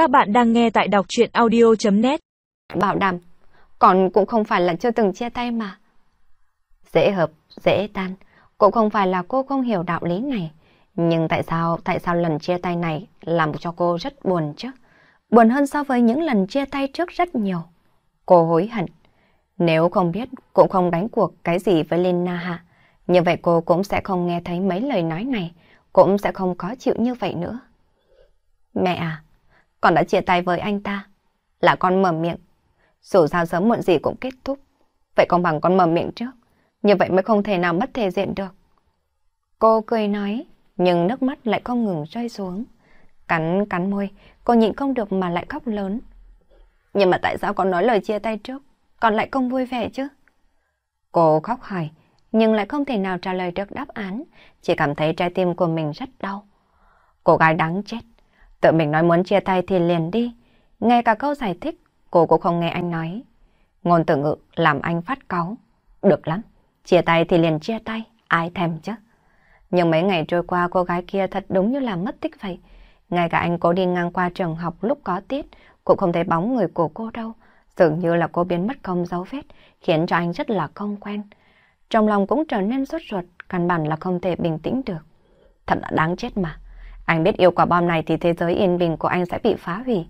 Các bạn đang nghe tại đọc chuyện audio.net Bảo đảm, còn cũng không phải là chưa từng chia tay mà. Dễ hợp, dễ tan, cũng không phải là cô không hiểu đạo lý này. Nhưng tại sao, tại sao lần chia tay này làm cho cô rất buồn chứ? Buồn hơn so với những lần chia tay trước rất nhiều. Cô hối hận. Nếu không biết, cũng không đánh cuộc cái gì với Lina Hạ. Như vậy cô cũng sẽ không nghe thấy mấy lời nói này, cũng sẽ không có chịu như vậy nữa. Mẹ à, con đã chia tay với anh ta. Là con mở miệng. Dù sao sớm muộn gì cũng kết thúc. Vậy con bằng con mở miệng trước. Như vậy mới không thể nào mất thể diện được. Cô cười nói, nhưng nước mắt lại không ngừng rơi xuống. Cắn cắn môi, cô nhịn không được mà lại khóc lớn. Nhưng mà tại sao con nói lời chia tay trước, con lại không vui vẻ chứ? Cô khóc hỏi, nhưng lại không thể nào trả lời được đáp án, chỉ cảm thấy trái tim của mình rất đau. Cô gái đáng chết, tự mình nói muốn chia tay thì liền đi, ngay cả câu giải thích, cô cũng không nghe anh nói. Ngôn từ ngữ làm anh phát cáu. Được lắm, chia tay thì liền chia tay, ai thèm chứ. Nhưng mấy ngày trôi qua cô gái kia thật đúng như là mất tích vậy. Ngay cả anh cố đi ngang qua trường học lúc có tiết, cũng không thấy bóng người của cô đâu. Dường như là cô biến mất không dấu vết, khiến cho anh rất là không quen. Trong lòng cũng trở nên sốt ruột, căn bản là không thể bình tĩnh được. Thật là đáng chết mà. Anh biết yêu quả bom này thì thế giới yên bình của anh sẽ bị phá hủy.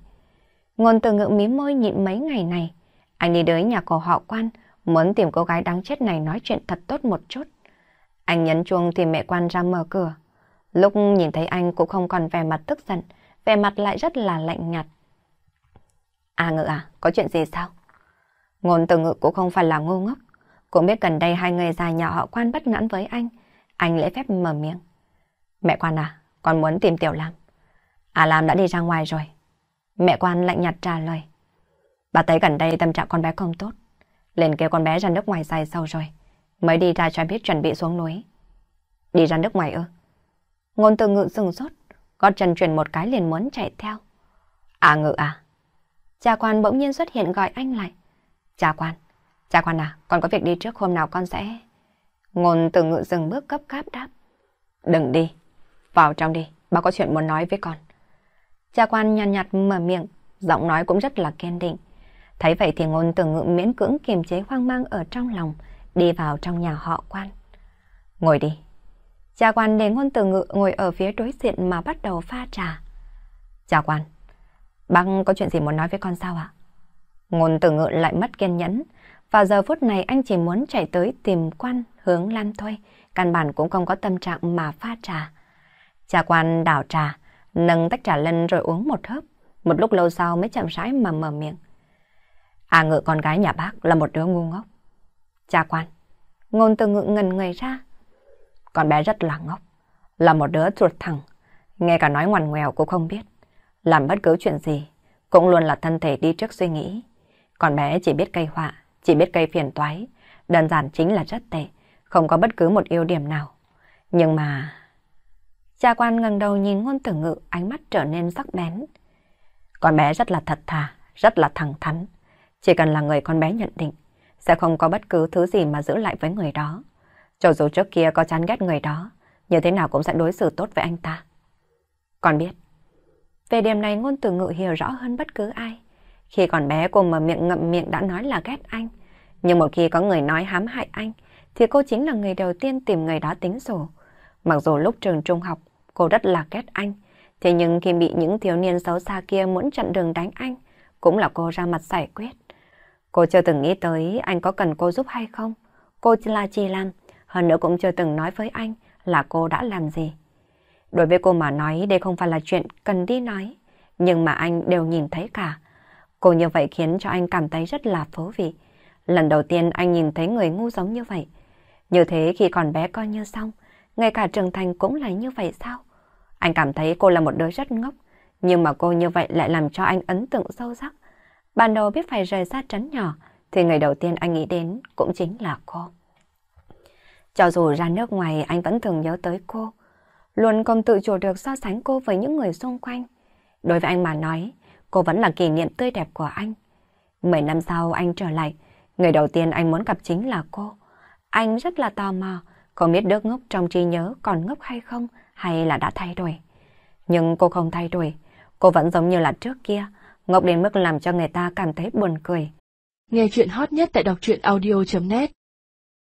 Ngôn từ ngữ mí môi nhịn mấy ngày này. Anh đi tới nhà của họ quan, muốn tìm cô gái đáng chết này nói chuyện thật tốt một chút. Anh nhấn chuông thì mẹ quan ra mở cửa. Lúc nhìn thấy anh cũng không còn vẻ mặt tức giận, vẻ mặt lại rất là lạnh nhạt. À ngự à, có chuyện gì sao? Ngôn từ ngự cũng không phải là ngu ngốc. Cũng biết gần đây hai người già nhà họ quan bất mãn với anh. Anh lễ phép mở miệng. Mẹ quan à, con muốn tìm Tiểu Lam. À Lam đã đi ra ngoài rồi. Mẹ quan lạnh nhạt trả lời. Bà thấy gần đây tâm trạng con bé không tốt. Lên kêu con bé ra nước ngoài dài sâu rồi. Mới đi ra cho biết chuẩn bị xuống núi. Đi ra nước ngoài ư? Ngôn từ ngự sừng sốt. Gót chân chuyển một cái liền muốn chạy theo. À ngự à? Cha quan bỗng nhiên xuất hiện gọi anh lại. Cha quan, cha quan à, con có việc đi trước hôm nào con sẽ... Ngôn từ ngự dừng bước cấp cáp đáp. Đừng đi, vào trong đi, bà có chuyện muốn nói với con. Cha quan nhàn nhạt, nhạt mở miệng, giọng nói cũng rất là kiên định. Thấy vậy thì ngôn từ ngự miễn cưỡng kiềm chế hoang mang ở trong lòng, đi vào trong nhà họ quan. Ngồi đi. Cha quan để ngôn từ ngự ngồi ở phía đối diện mà bắt đầu pha trà. Cha quan, bác có chuyện gì muốn nói với con sao ạ? Ngôn từ ngự lại mất kiên nhẫn. Vào giờ phút này anh chỉ muốn chạy tới tìm quan hướng Lan thôi. Căn bản cũng không có tâm trạng mà pha trà. Cha quan đảo trà, nâng tách trà lên rồi uống một hớp. Một lúc lâu sau mới chậm rãi mà mở miệng. À ngự con gái nhà bác là một đứa ngu ngốc. Cha quan, ngôn từ ngự ngần người ra. Con bé rất là ngốc, là một đứa chuột thẳng, nghe cả nói ngoằn ngoèo cũng không biết. Làm bất cứ chuyện gì, cũng luôn là thân thể đi trước suy nghĩ. Con bé chỉ biết cây họa, chỉ biết cây phiền toái, đơn giản chính là rất tệ, không có bất cứ một ưu điểm nào. Nhưng mà... Cha quan ngẩng đầu nhìn ngôn tử ngự, ánh mắt trở nên sắc bén. Con bé rất là thật thà, rất là thẳng thắn. Chỉ cần là người con bé nhận định, sẽ không có bất cứ thứ gì mà giữ lại với người đó. Cho dù trước kia có chán ghét người đó, như thế nào cũng sẽ đối xử tốt với anh ta. Con biết, về điểm này ngôn từ ngự hiểu rõ hơn bất cứ ai. Khi còn bé cô mở miệng ngậm miệng đã nói là ghét anh. Nhưng một khi có người nói hám hại anh, thì cô chính là người đầu tiên tìm người đó tính sổ. Mặc dù lúc trường trung học, cô rất là ghét anh. Thế nhưng khi bị những thiếu niên xấu xa kia muốn chặn đường đánh anh, cũng là cô ra mặt giải quyết. Cô chưa từng nghĩ tới anh có cần cô giúp hay không. Cô là chỉ làm, hơn nữa cũng chưa từng nói với anh là cô đã làm gì. Đối với cô mà nói đây không phải là chuyện cần đi nói, nhưng mà anh đều nhìn thấy cả. Cô như vậy khiến cho anh cảm thấy rất là thú vị. Lần đầu tiên anh nhìn thấy người ngu giống như vậy. Như thế khi còn bé coi như xong, ngay cả trưởng thành cũng là như vậy sao? Anh cảm thấy cô là một đứa rất ngốc, nhưng mà cô như vậy lại làm cho anh ấn tượng sâu sắc. Ban đầu biết phải rời xa trấn nhỏ, thì người đầu tiên anh nghĩ đến cũng chính là cô. Cho dù ra nước ngoài anh vẫn thường nhớ tới cô, luôn không tự chủ được so sánh cô với những người xung quanh. Đối với anh mà nói, cô vẫn là kỷ niệm tươi đẹp của anh. Mười năm sau anh trở lại, người đầu tiên anh muốn gặp chính là cô. Anh rất là tò mò, không biết đứa ngốc trong trí nhớ còn ngốc hay không, hay là đã thay đổi. Nhưng cô không thay đổi, Cô vẫn giống như là trước kia, ngốc đến mức làm cho người ta cảm thấy buồn cười. Nghe chuyện hot nhất tại đọc truyện audio.net